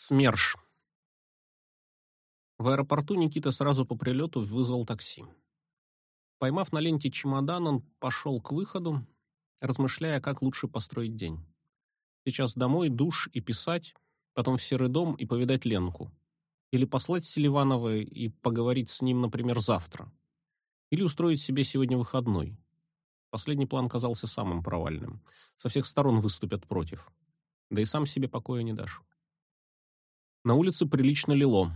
СМЕРШ. В аэропорту Никита сразу по прилету вызвал такси. Поймав на ленте чемодан, он пошел к выходу, размышляя, как лучше построить день. Сейчас домой, душ и писать, потом в серый дом и повидать Ленку. Или послать Селиванова и поговорить с ним, например, завтра. Или устроить себе сегодня выходной. Последний план казался самым провальным. Со всех сторон выступят против. Да и сам себе покоя не дашь. На улице прилично лило.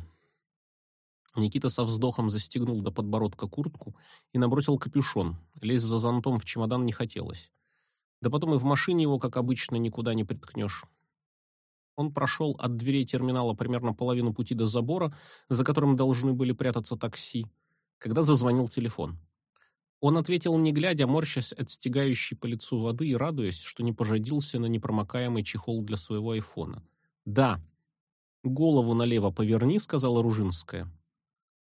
Никита со вздохом застегнул до подбородка куртку и набросил капюшон. Лезть за зонтом в чемодан не хотелось. Да потом и в машине его, как обычно, никуда не приткнешь. Он прошел от дверей терминала примерно половину пути до забора, за которым должны были прятаться такси, когда зазвонил телефон. Он ответил, не глядя, морщась от стегающей по лицу воды и радуясь, что не пожадился на непромокаемый чехол для своего айфона. «Да», «Голову налево поверни», — сказала Ружинская.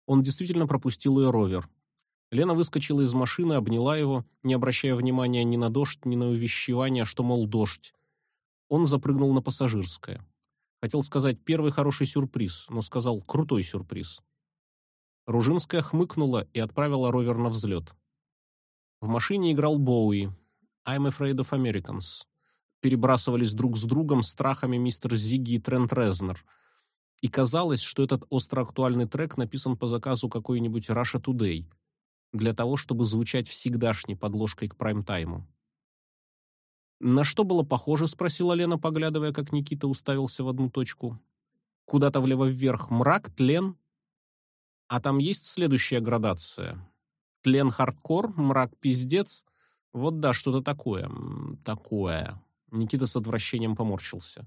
Он действительно пропустил ее ровер. Лена выскочила из машины, обняла его, не обращая внимания ни на дождь, ни на увещевание, что, мол, дождь. Он запрыгнул на пассажирское. Хотел сказать «первый хороший сюрприз», но сказал «крутой сюрприз». Ружинская хмыкнула и отправила ровер на взлет. В машине играл Боуи. «I'm afraid of Americans». Перебрасывались друг с другом страхами мистер Зигги и Трент Резнер — и казалось, что этот остроактуальный трек написан по заказу какой-нибудь Russia Today, для того, чтобы звучать всегдашней подложкой к прайм-тайму. «На что было похоже?» — спросила Лена, поглядывая, как Никита уставился в одну точку. «Куда-то влево вверх мрак, тлен. А там есть следующая градация. Тлен хардкор, мрак пиздец. Вот да, что-то такое. Такое». Никита с отвращением поморщился.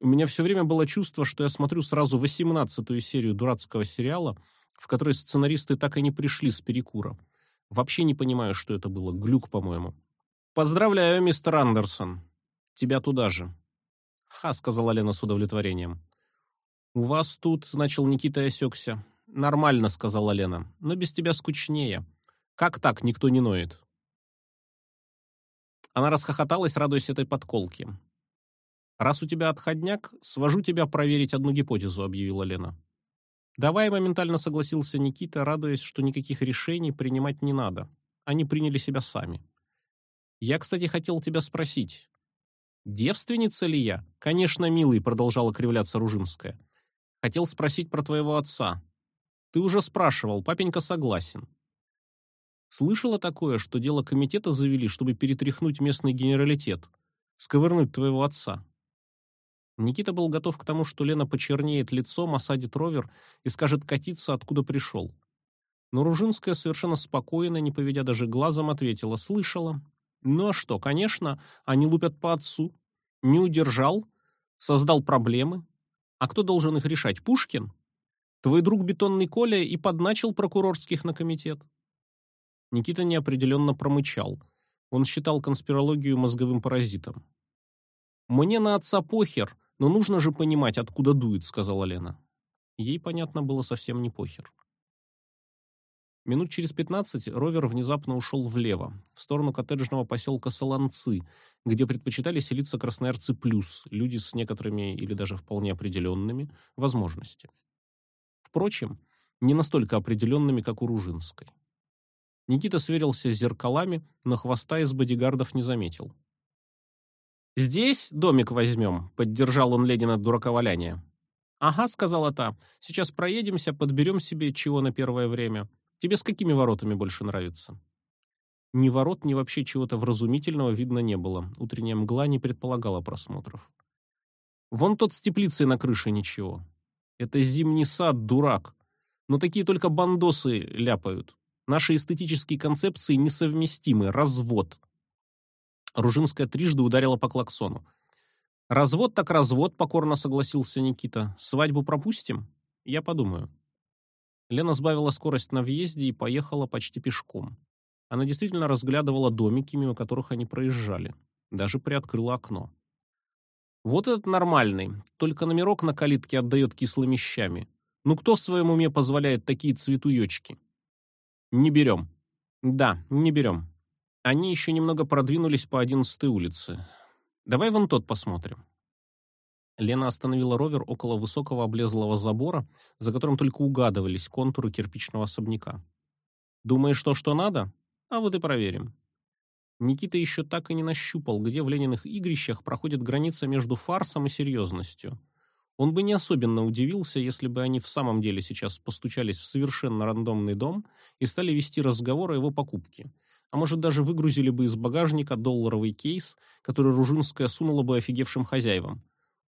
У меня все время было чувство, что я смотрю сразу восемнадцатую серию дурацкого сериала, в который сценаристы так и не пришли с перекура. Вообще не понимаю, что это было. Глюк, по-моему. «Поздравляю, мистер Андерсон. Тебя туда же». «Ха», — сказала Лена с удовлетворением. «У вас тут», — начал Никита и осекся. «Нормально», — сказала Лена, — «но без тебя скучнее. Как так никто не ноет?» Она расхохоталась, радуясь этой подколке. «Раз у тебя отходняк, свожу тебя проверить одну гипотезу», — объявила Лена. «Давай», — моментально согласился Никита, радуясь, что никаких решений принимать не надо. Они приняли себя сами. «Я, кстати, хотел тебя спросить. Девственница ли я?» «Конечно, милый», — продолжала кривляться Ружинская. «Хотел спросить про твоего отца. Ты уже спрашивал, папенька согласен». Слышала такое, что дело комитета завели, чтобы перетряхнуть местный генералитет, сковырнуть твоего отца? Никита был готов к тому, что Лена почернеет лицом, осадит ровер и скажет катиться, откуда пришел. Но Ружинская совершенно спокойно, не поведя даже глазом, ответила «Слышала». «Ну а что, конечно, они лупят по отцу. Не удержал, создал проблемы. А кто должен их решать? Пушкин? Твой друг Бетонный Коля и подначил прокурорских на комитет». Никита неопределенно промычал. Он считал конспирологию мозговым паразитом. «Мне на отца похер, но нужно же понимать, откуда дует», — сказала Лена. Ей, понятно, было совсем не похер. Минут через пятнадцать ровер внезапно ушел влево, в сторону коттеджного поселка Солонцы, где предпочитали селиться красноярцы плюс, люди с некоторыми или даже вполне определенными возможностями. Впрочем, не настолько определенными, как у Ружинской. Никита сверился с зеркалами, но хвоста из бодигардов не заметил. «Здесь домик возьмем», — поддержал он Ленина дураковаляния. «Ага», — сказала та, — «сейчас проедемся, подберем себе чего на первое время. Тебе с какими воротами больше нравится?» Ни ворот, ни вообще чего-то вразумительного видно не было. Утренняя мгла не предполагала просмотров. «Вон тот с теплицей на крыше ничего. Это зимний сад, дурак. Но такие только бандосы ляпают. Наши эстетические концепции несовместимы. Развод». Ружинская трижды ударила по клаксону. «Развод так развод», — покорно согласился Никита. «Свадьбу пропустим?» «Я подумаю». Лена сбавила скорость на въезде и поехала почти пешком. Она действительно разглядывала домики, мимо которых они проезжали. Даже приоткрыла окно. «Вот этот нормальный, только номерок на калитке отдает кислыми щами. Ну кто в своем уме позволяет такие цветуёчки?» «Не берем». «Да, не берем». Они еще немного продвинулись по одиннадцатой улице. Давай вон тот посмотрим. Лена остановила ровер около высокого облезлого забора, за которым только угадывались контуры кирпичного особняка. «Думаешь, то, что надо? А вот и проверим». Никита еще так и не нащупал, где в Лениных игрищах проходит граница между фарсом и серьезностью. Он бы не особенно удивился, если бы они в самом деле сейчас постучались в совершенно рандомный дом и стали вести разговор о его покупке. А может, даже выгрузили бы из багажника долларовый кейс, который Ружинская сунула бы офигевшим хозяевам.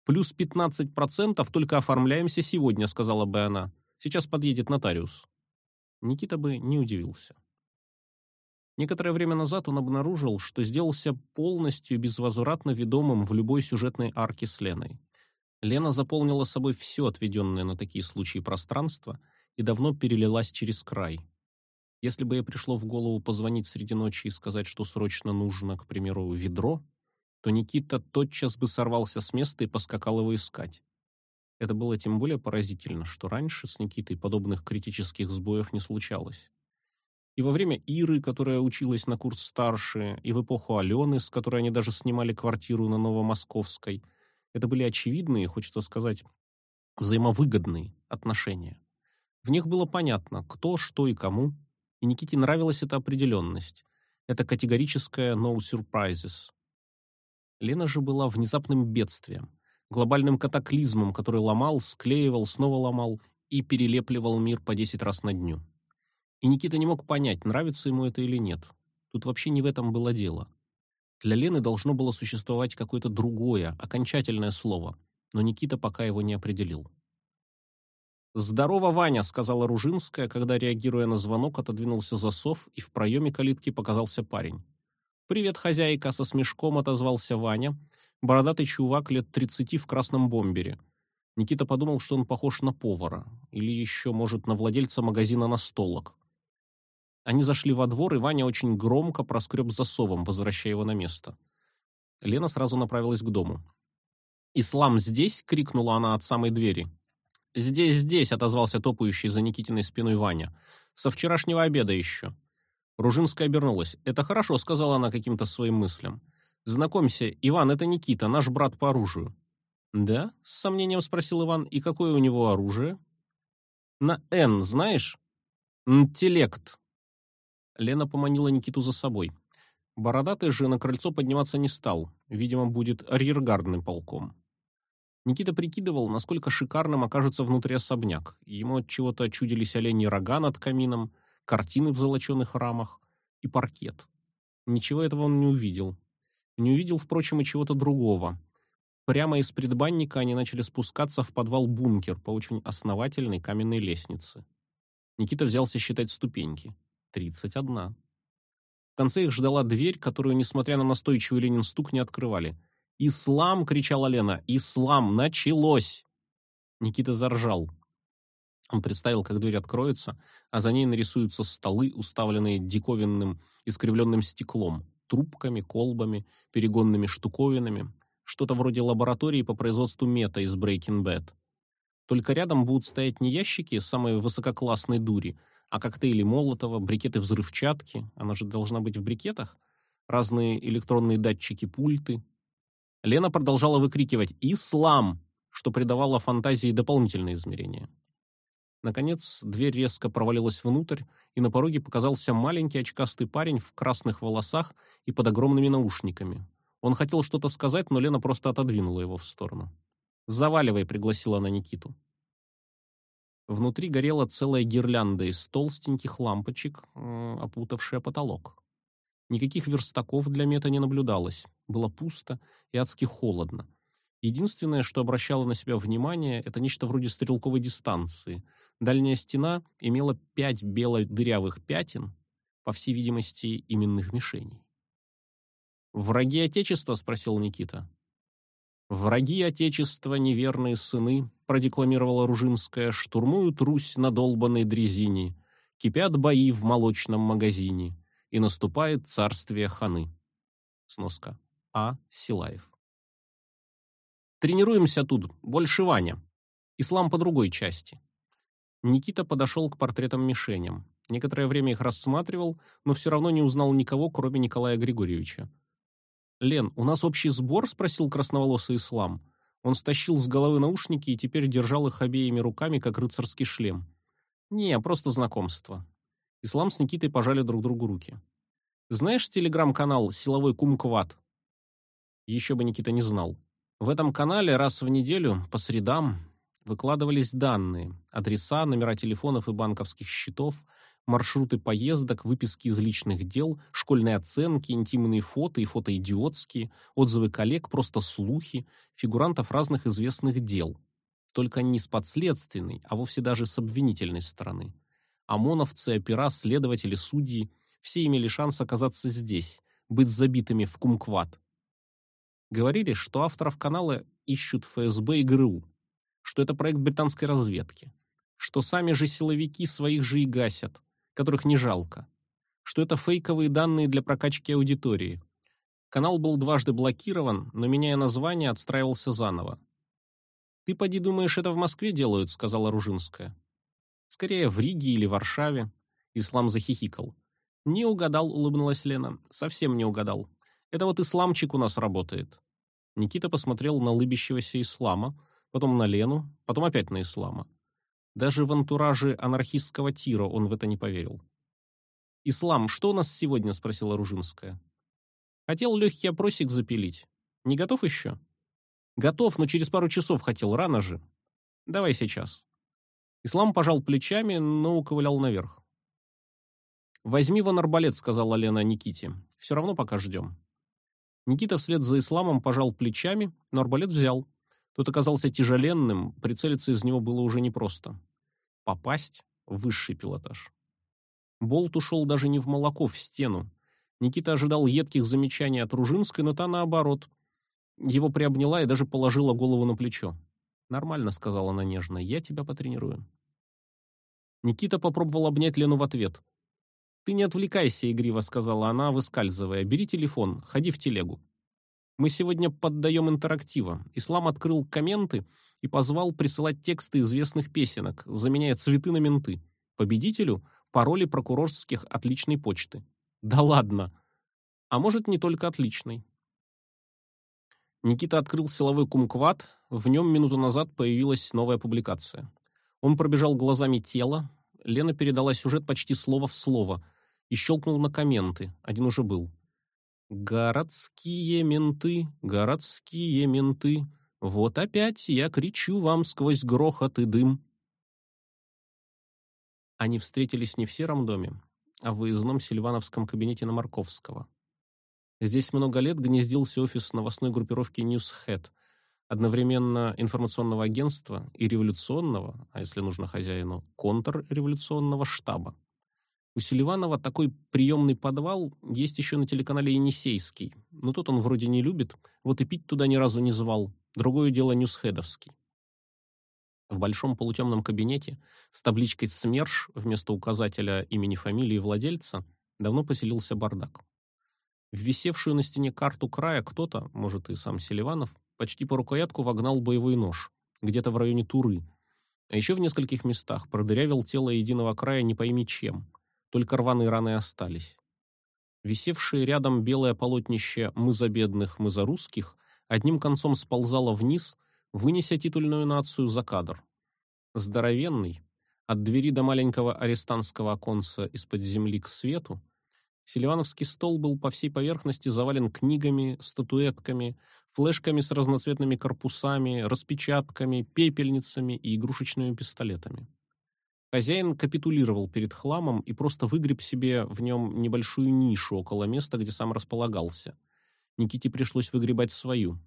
«Плюс 15% только оформляемся сегодня», — сказала бы она. «Сейчас подъедет нотариус». Никита бы не удивился. Некоторое время назад он обнаружил, что сделался полностью безвозвратно ведомым в любой сюжетной арке с Леной. Лена заполнила собой все отведенное на такие случаи пространство и давно перелилась через край. Если бы ей пришло в голову позвонить среди ночи и сказать, что срочно нужно, к примеру, ведро, то Никита тотчас бы сорвался с места и поскакал его искать. Это было тем более поразительно, что раньше с Никитой подобных критических сбоев не случалось. И во время Иры, которая училась на курс старше, и в эпоху Алены, с которой они даже снимали квартиру на Новомосковской, это были очевидные, хочется сказать, взаимовыгодные отношения. В них было понятно, кто, что и кому, и Никите нравилась эта определенность. Это категорическое «no surprises», Лена же была внезапным бедствием, глобальным катаклизмом, который ломал, склеивал, снова ломал и перелепливал мир по 10 раз на дню. И Никита не мог понять, нравится ему это или нет. Тут вообще не в этом было дело. Для Лены должно было существовать какое-то другое, окончательное слово, но Никита пока его не определил. «Здорово, Ваня!» — сказала Ружинская, когда, реагируя на звонок, отодвинулся засов, и в проеме калитки показался парень. «Привет, хозяйка!» — со смешком отозвался Ваня. Бородатый чувак лет тридцати в красном бомбере. Никита подумал, что он похож на повара. Или еще, может, на владельца магазина настолок. Они зашли во двор, и Ваня очень громко проскреб засовом, возвращая его на место. Лена сразу направилась к дому. «Ислам здесь?» — крикнула она от самой двери. «Здесь, здесь!» — отозвался топающий за Никитиной спиной Ваня. «Со вчерашнего обеда еще». Ружинская обернулась. «Это хорошо», — сказала она каким-то своим мыслям. «Знакомься, Иван, это Никита, наш брат по оружию». «Да?» — с сомнением спросил Иван. «И какое у него оружие?» «На «Н», знаешь?» «Интеллект». Лена поманила Никиту за собой. Бородатый же на крыльцо подниматься не стал. Видимо, будет арьергардным полком. Никита прикидывал, насколько шикарным окажется внутри особняк. Ему от чего-то чудились оленьи рога над камином, картины в золоченых рамах и паркет. Ничего этого он не увидел. Не увидел, впрочем, и чего-то другого. Прямо из предбанника они начали спускаться в подвал-бункер по очень основательной каменной лестнице. Никита взялся считать ступеньки. Тридцать одна. В конце их ждала дверь, которую, несмотря на настойчивый Ленин стук, не открывали. «Ислам!» — кричала Лена. «Ислам! Началось!» Никита заржал. Он представил, как дверь откроется, а за ней нарисуются столы, уставленные диковинным искривленным стеклом, трубками, колбами, перегонными штуковинами, что-то вроде лаборатории по производству мета из Breaking Bad. Только рядом будут стоять не ящики самой высококлассной дури, а коктейли Молотова, брикеты взрывчатки, она же должна быть в брикетах, разные электронные датчики, пульты. Лена продолжала выкрикивать «Ислам!», что придавало фантазии дополнительные измерения. Наконец, дверь резко провалилась внутрь, и на пороге показался маленький очкастый парень в красных волосах и под огромными наушниками. Он хотел что-то сказать, но Лена просто отодвинула его в сторону. «Заваливай», — пригласила она Никиту. Внутри горела целая гирлянда из толстеньких лампочек, опутавшая потолок. Никаких верстаков для мета не наблюдалось. Было пусто и адски холодно. Единственное, что обращало на себя внимание, это нечто вроде стрелковой дистанции. Дальняя стена имела пять бело-дырявых пятен, по всей видимости, именных мишеней. «Враги Отечества?» — спросил Никита. «Враги Отечества, неверные сыны», — продекламировала Ружинская, — «штурмуют Русь на долбанной дрезине, кипят бои в молочном магазине, и наступает царствие ханы». Сноска. А. Силаев. Тренируемся тут, больше Ваня. Ислам по другой части. Никита подошел к портретам-мишеням. Некоторое время их рассматривал, но все равно не узнал никого, кроме Николая Григорьевича. «Лен, у нас общий сбор?» — спросил красноволосый Ислам. Он стащил с головы наушники и теперь держал их обеими руками, как рыцарский шлем. Не, просто знакомство. Ислам с Никитой пожали друг другу руки. Знаешь телеграм-канал «Силовой кумкват»? Еще бы Никита не знал. В этом канале раз в неделю, по средам, выкладывались данные, адреса, номера телефонов и банковских счетов, маршруты поездок, выписки из личных дел, школьные оценки, интимные фото и фото идиотские, отзывы коллег, просто слухи, фигурантов разных известных дел. Только не с подследственной, а вовсе даже с обвинительной стороны. ОМОНовцы, опера, следователи, судьи – все имели шанс оказаться здесь, быть забитыми в кумкват. Говорили, что авторов канала ищут ФСБ и ГРУ, что это проект британской разведки, что сами же силовики своих же и гасят, которых не жалко, что это фейковые данные для прокачки аудитории. Канал был дважды блокирован, но, меняя название, отстраивался заново. «Ты поди думаешь, это в Москве делают?» — сказала Ружинская. «Скорее, в Риге или Варшаве». Ислам захихикал. «Не угадал», — улыбнулась Лена. «Совсем не угадал. Это вот исламчик у нас работает». Никита посмотрел на лыбящегося Ислама, потом на Лену, потом опять на Ислама. Даже в антураже анархистского тира он в это не поверил. «Ислам, что у нас сегодня?» — спросила Ружинская. «Хотел легкий опросик запилить. Не готов еще?» «Готов, но через пару часов хотел, рано же. Давай сейчас». Ислам пожал плечами, но уковылял наверх. «Возьми вон арбалет», — сказала Лена Никите. «Все равно пока ждем». Никита вслед за Исламом пожал плечами, но арбалет взял. Тот оказался тяжеленным, прицелиться из него было уже непросто. Попасть — высший пилотаж. Болт ушел даже не в молоко, в стену. Никита ожидал едких замечаний от Ружинской, но та наоборот. Его приобняла и даже положила голову на плечо. «Нормально», — сказала она нежно, — «я тебя потренирую». Никита попробовал обнять Лену в ответ. «Ты не отвлекайся, — игриво сказала она, выскальзывая. Бери телефон, ходи в телегу». Мы сегодня поддаем интерактива. Ислам открыл комменты и позвал присылать тексты известных песенок, заменяя цветы на менты. Победителю пароли прокурорских отличной почты. Да ладно. А может, не только отличной. Никита открыл силовой кумкват, в нем минуту назад появилась новая публикация. Он пробежал глазами тело, Лена передала сюжет почти слово в слово и щелкнул на комменты, один уже был. Городские менты, городские менты, вот опять я кричу вам сквозь грохот и дым. Они встретились не в сером доме, а в выездном сильвановском кабинете на Марковского. Здесь много лет гнездился офис новостной группировки Newshead, одновременно информационного агентства и революционного, а если нужно хозяину, контрреволюционного штаба. У Селиванова такой приемный подвал есть еще на телеканале «Енисейский», но тот он вроде не любит, вот и пить туда ни разу не звал. Другое дело Ньюсхедовский. В большом полутемном кабинете с табличкой «СМЕРШ» вместо указателя имени фамилии владельца давно поселился бардак. В висевшую на стене карту края кто-то, может и сам Селиванов, почти по рукоятку вогнал боевой нож, где-то в районе Туры, а еще в нескольких местах продырявил тело единого края не пойми чем – только рваные раны остались. Висевшее рядом белое полотнище «Мы за бедных, мы за русских» одним концом сползало вниз, вынеся титульную нацию за кадр. Здоровенный, от двери до маленького арестантского оконца из-под земли к свету, Селивановский стол был по всей поверхности завален книгами, статуэтками, флешками с разноцветными корпусами, распечатками, пепельницами и игрушечными пистолетами. Хозяин капитулировал перед хламом и просто выгреб себе в нем небольшую нишу около места, где сам располагался. Никите пришлось выгребать свою.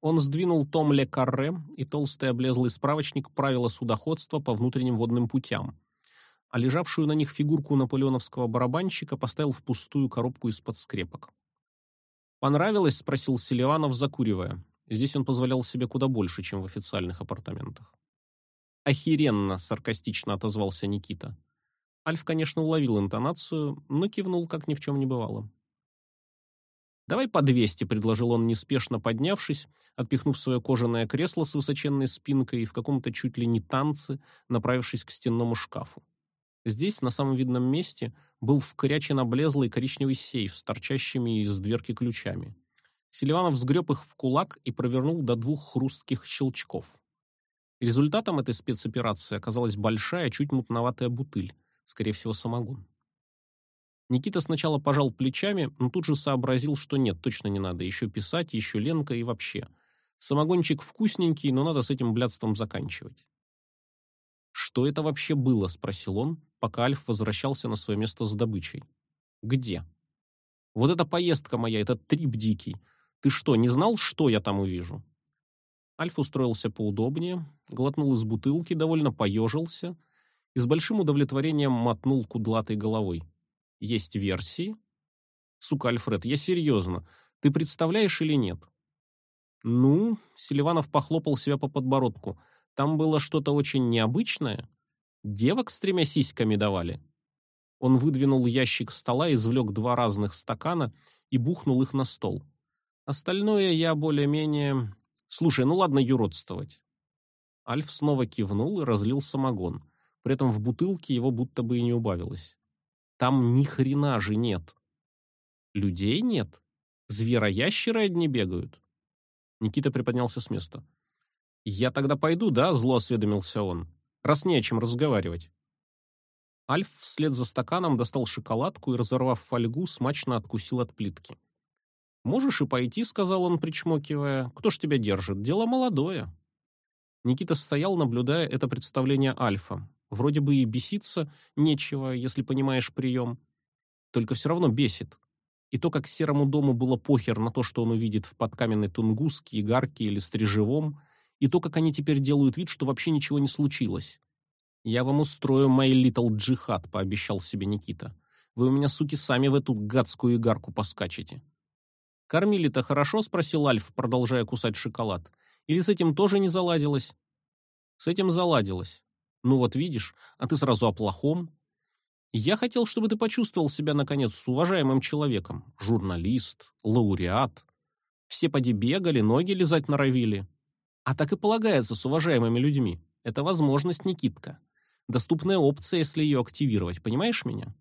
Он сдвинул том Ле Карре и толстый облезлый справочник правила судоходства по внутренним водным путям, а лежавшую на них фигурку наполеоновского барабанщика поставил в пустую коробку из-под скрепок. «Понравилось?» — спросил Селиванов, закуривая. Здесь он позволял себе куда больше, чем в официальных апартаментах. «Охеренно!» — саркастично отозвался Никита. Альф, конечно, уловил интонацию, но кивнул, как ни в чем не бывало. «Давай по двести», — предложил он, неспешно поднявшись, отпихнув свое кожаное кресло с высоченной спинкой и в каком-то чуть ли не танце, направившись к стенному шкафу. Здесь, на самом видном месте, был вкорячен облезлый коричневый сейф с торчащими из дверки ключами. Селиванов сгреб их в кулак и провернул до двух хрустких щелчков. Результатом этой спецоперации оказалась большая, чуть мутноватая бутыль, скорее всего, самогон. Никита сначала пожал плечами, но тут же сообразил, что нет, точно не надо, еще писать, еще Ленка и вообще. Самогончик вкусненький, но надо с этим блядством заканчивать. «Что это вообще было?» — спросил он, пока Альф возвращался на свое место с добычей. «Где?» «Вот эта поездка моя, этот трип дикий. Ты что, не знал, что я там увижу?» Альф устроился поудобнее, глотнул из бутылки, довольно поежился и с большим удовлетворением мотнул кудлатой головой. «Есть версии?» «Сука, Альфред, я серьезно. Ты представляешь или нет?» «Ну...» — Селиванов похлопал себя по подбородку. «Там было что-то очень необычное. Девок с тремя сиськами давали». Он выдвинул ящик стола, извлек два разных стакана и бухнул их на стол. Остальное я более-менее... Слушай, ну ладно юродствовать. Альф снова кивнул и разлил самогон. При этом в бутылке его будто бы и не убавилось. Там ни хрена же нет. Людей нет? Звероящеры одни бегают? Никита приподнялся с места. «Я тогда пойду, да?» — зло осведомился он. «Раз не о чем разговаривать». Альф вслед за стаканом достал шоколадку и, разорвав фольгу, смачно откусил от плитки. «Можешь и пойти», — сказал он, причмокивая. «Кто ж тебя держит? Дело молодое». Никита стоял, наблюдая это представление Альфа. Вроде бы и беситься нечего, если понимаешь прием. Только все равно бесит. И то, как Серому дому было похер на то, что он увидит в подкаменной Тунгуске, Игарке или Стрижевом, и то, как они теперь делают вид, что вообще ничего не случилось. «Я вам устрою мой литл джихад», — пообещал себе Никита. «Вы у меня, суки, сами в эту гадскую игарку поскачете». «Кормили-то хорошо?» — спросил Альф, продолжая кусать шоколад. «Или с этим тоже не заладилось?» «С этим заладилось. Ну вот видишь, а ты сразу о плохом. Я хотел, чтобы ты почувствовал себя, наконец, с уважаемым человеком. Журналист, лауреат. Все поди бегали, ноги лизать норовили. А так и полагается с уважаемыми людьми. Это возможность, Никитка. Доступная опция, если ее активировать, понимаешь меня?»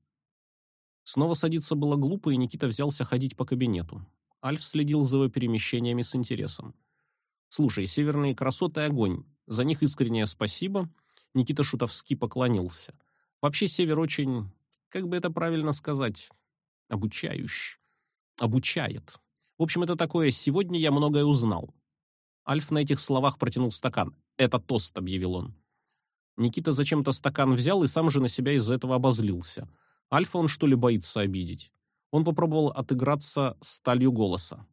Снова садиться было глупо, и Никита взялся ходить по кабинету. Альф следил за его перемещениями с интересом. «Слушай, северные красоты — огонь. За них искреннее спасибо». Никита Шутовский поклонился. «Вообще север очень, как бы это правильно сказать, обучающий. Обучает. В общем, это такое «сегодня я многое узнал». Альф на этих словах протянул стакан. «Это тост», — объявил он. Никита зачем-то стакан взял и сам же на себя из-за этого обозлился. Альфа он что ли боится обидеть? Он попробовал отыграться сталью голоса.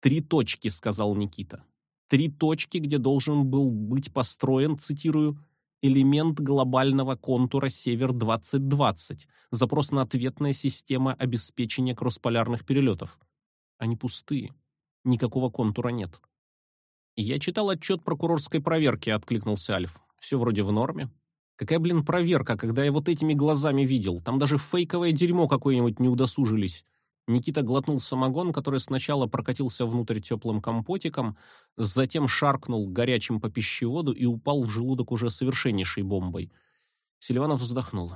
«Три точки», — сказал Никита. «Три точки, где должен был быть построен, цитирую, элемент глобального контура Север-2020, запрос на ответная система обеспечения кроссполярных перелетов. Они пустые. Никакого контура нет». «Я читал отчет прокурорской проверки», — откликнулся Альф. «Все вроде в норме». Какая, блин, проверка, когда я вот этими глазами видел? Там даже фейковое дерьмо какое-нибудь не удосужились. Никита глотнул самогон, который сначала прокатился внутрь теплым компотиком, затем шаркнул горячим по пищеводу и упал в желудок уже совершеннейшей бомбой. Селиванов вздохнул.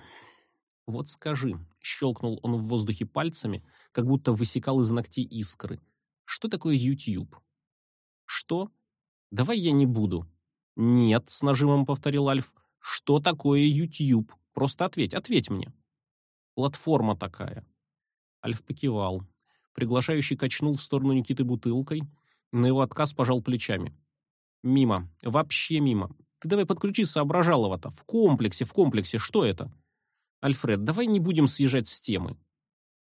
«Вот скажи», — щелкнул он в воздухе пальцами, как будто высекал из ногтей искры. «Что такое YouTube?» «Что? Давай я не буду». «Нет», — с нажимом повторил Альф. Что такое YouTube? Просто ответь, ответь мне. Платформа такая. Альф покивал. Приглашающий качнул в сторону Никиты бутылкой. На его отказ пожал плечами. Мимо. Вообще мимо. Ты давай подключи соображалово-то. В комплексе, в комплексе. Что это? Альфред, давай не будем съезжать с темы.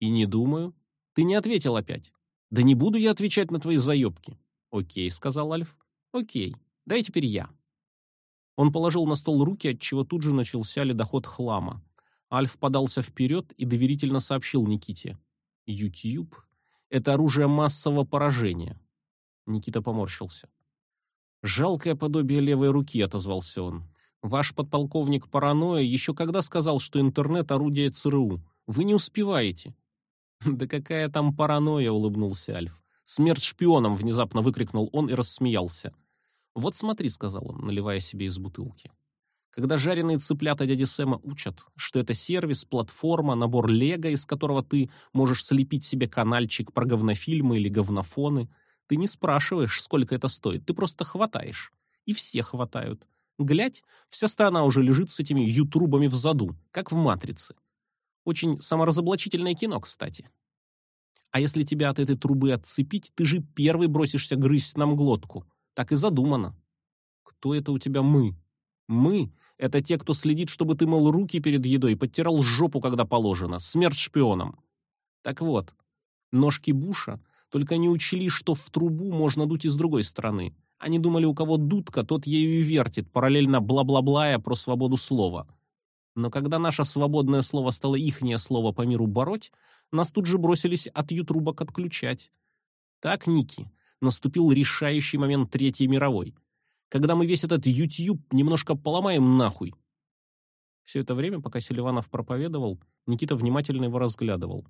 И не думаю. Ты не ответил опять. Да не буду я отвечать на твои заебки. Окей, сказал Альф. Окей. Дай теперь я. Он положил на стол руки, от чего тут же начался ледоход хлама. Альф подался вперед и доверительно сообщил Никите. «Ютьюб — это оружие массового поражения». Никита поморщился. «Жалкое подобие левой руки», — отозвался он. «Ваш подполковник паранойя еще когда сказал, что интернет — орудие ЦРУ? Вы не успеваете». «Да какая там паранойя», — улыбнулся Альф. «Смерть шпионам!» — внезапно выкрикнул он и рассмеялся. «Вот смотри», — сказал он, наливая себе из бутылки. Когда жареные цыплята дяди Сэма учат, что это сервис, платформа, набор лего, из которого ты можешь слепить себе канальчик про говнофильмы или говнофоны, ты не спрашиваешь, сколько это стоит, ты просто хватаешь. И все хватают. Глядь, вся страна уже лежит с этими ютрубами в заду, как в «Матрице». Очень саморазоблачительное кино, кстати. А если тебя от этой трубы отцепить, ты же первый бросишься грызть нам глотку. Так и задумано. Кто это у тебя мы? Мы — это те, кто следит, чтобы ты мыл руки перед едой, подтирал жопу, когда положено. Смерть шпионам. Так вот, ножки Буша только не учли, что в трубу можно дуть и с другой стороны. Они думали, у кого дудка, тот ею и вертит, параллельно бла-бла-блая про свободу слова. Но когда наше свободное слово стало ихнее слово по миру бороть, нас тут же бросились от ютрубок отключать. Так, Ники, наступил решающий момент Третьей мировой когда мы весь этот YouTube немножко поломаем нахуй. Все это время, пока Селиванов проповедовал, Никита внимательно его разглядывал.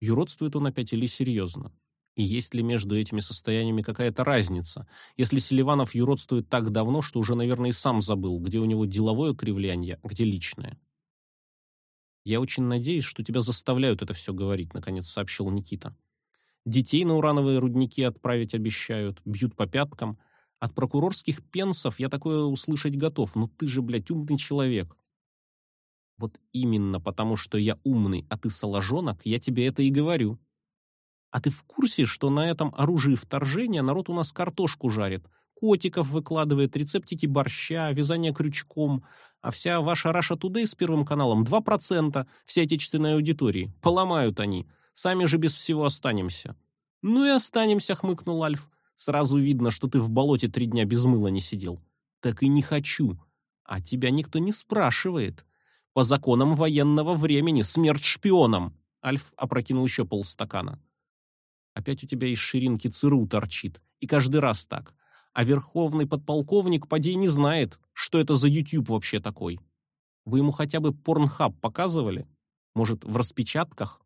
Юродствует он опять или серьезно? И есть ли между этими состояниями какая-то разница, если Селиванов юродствует так давно, что уже, наверное, и сам забыл, где у него деловое кривляние, а где личное? «Я очень надеюсь, что тебя заставляют это все говорить», — наконец сообщил Никита. «Детей на урановые рудники отправить обещают, бьют по пяткам, от прокурорских пенсов я такое услышать готов, но ты же, блядь, умный человек. Вот именно потому, что я умный, а ты соложонок, я тебе это и говорю. А ты в курсе, что на этом оружии вторжения народ у нас картошку жарит, котиков выкладывает, рецептики борща, вязание крючком, а вся ваша Раша Тудей с Первым каналом 2% всей отечественной аудитории. Поломают они. Сами же без всего останемся. Ну и останемся, хмыкнул Альф. Сразу видно, что ты в болоте три дня без мыла не сидел. Так и не хочу. А тебя никто не спрашивает. По законам военного времени смерть шпионам. Альф опрокинул еще полстакана. Опять у тебя из ширинки ЦРУ торчит. И каждый раз так. А верховный подполковник поди не знает, что это за YouTube вообще такой. Вы ему хотя бы порнхаб показывали? Может, в распечатках?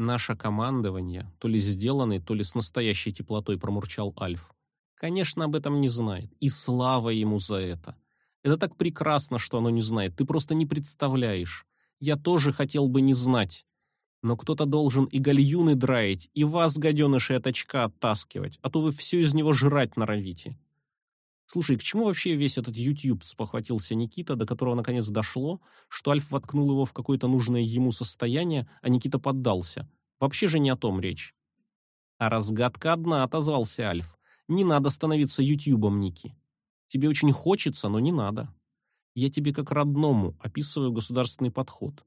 Наше командование, то ли сделанный, то ли с настоящей теплотой промурчал Альф. Конечно, об этом не знает. И слава ему за это. Это так прекрасно, что оно не знает. Ты просто не представляешь. Я тоже хотел бы не знать. Но кто-то должен и гальюны драить, и вас, гаденыши, от очка оттаскивать, а то вы все из него жрать норовите. Слушай, к чему вообще весь этот YouTube, спохватился Никита, до которого наконец дошло, что Альф воткнул его в какое-то нужное ему состояние, а Никита поддался. Вообще же не о том речь. А разгадка одна, отозвался Альф. Не надо становиться Ютьюбом, Ники. Тебе очень хочется, но не надо. Я тебе как родному описываю государственный подход.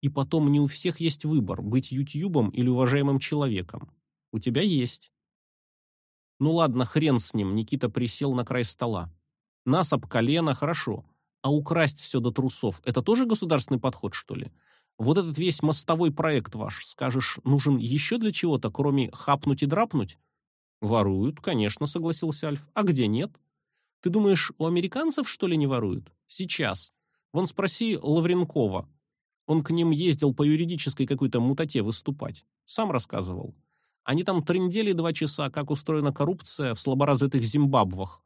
И потом не у всех есть выбор, быть Ютьюбом или уважаемым человеком. У тебя есть. Ну ладно, хрен с ним, Никита присел на край стола. Нас об колено, хорошо. А украсть все до трусов – это тоже государственный подход, что ли? Вот этот весь мостовой проект ваш, скажешь, нужен еще для чего-то, кроме хапнуть и драпнуть? Воруют, конечно, согласился Альф. А где нет? Ты думаешь, у американцев, что ли, не воруют? Сейчас. Вон спроси Лавренкова. Он к ним ездил по юридической какой-то мутате выступать. Сам рассказывал. Они там трындели два часа, как устроена коррупция в слаборазвитых Зимбабвах.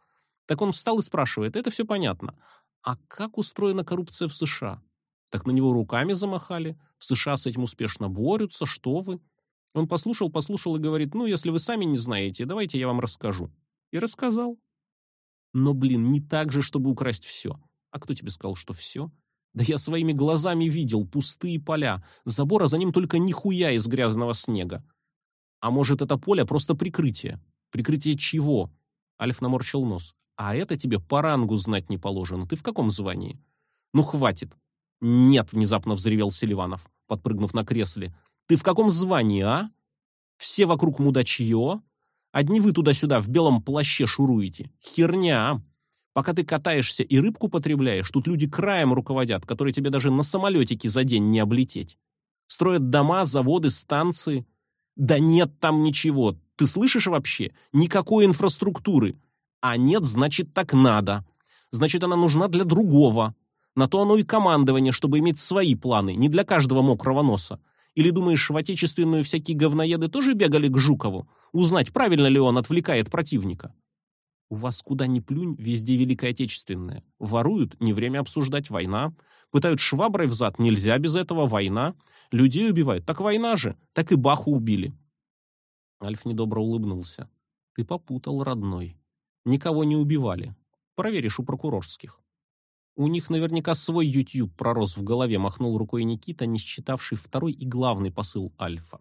Так он встал и спрашивает, это все понятно. А как устроена коррупция в США? Так на него руками замахали. В США с этим успешно борются, что вы? Он послушал, послушал и говорит, ну, если вы сами не знаете, давайте я вам расскажу. И рассказал. Но, блин, не так же, чтобы украсть все. А кто тебе сказал, что все? Да я своими глазами видел пустые поля, забора за ним только нихуя из грязного снега. А может, это поле просто прикрытие? Прикрытие чего? Альф наморщил нос. А это тебе по рангу знать не положено. Ты в каком звании? Ну, хватит. Нет, внезапно взревел Селиванов, подпрыгнув на кресле. Ты в каком звании, а? Все вокруг мудачье. Одни вы туда-сюда в белом плаще шуруете. Херня. Пока ты катаешься и рыбку потребляешь, тут люди краем руководят, которые тебе даже на самолетике за день не облететь. Строят дома, заводы, станции. Да нет там ничего. Ты слышишь вообще? Никакой инфраструктуры. А нет, значит, так надо. Значит, она нужна для другого. На то оно и командование, чтобы иметь свои планы, не для каждого мокрого носа. Или думаешь, в отечественную всякие говноеды тоже бегали к Жукову? Узнать, правильно ли он отвлекает противника? У вас куда ни плюнь, везде Великая Отечественная. Воруют, не время обсуждать, война. Пытают шваброй в зад, нельзя без этого, война. Людей убивают, так война же, так и Баху убили. Альф недобро улыбнулся. Ты попутал, родной. Никого не убивали. Проверишь у прокурорских. У них наверняка свой YouTube пророс в голове, махнул рукой Никита, не считавший второй и главный посыл Альфа.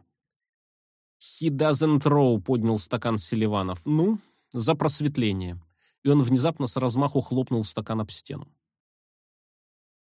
«He doesn't row», — поднял стакан Селиванов. «Ну, за просветление». И он внезапно с размаху хлопнул стакан об стену.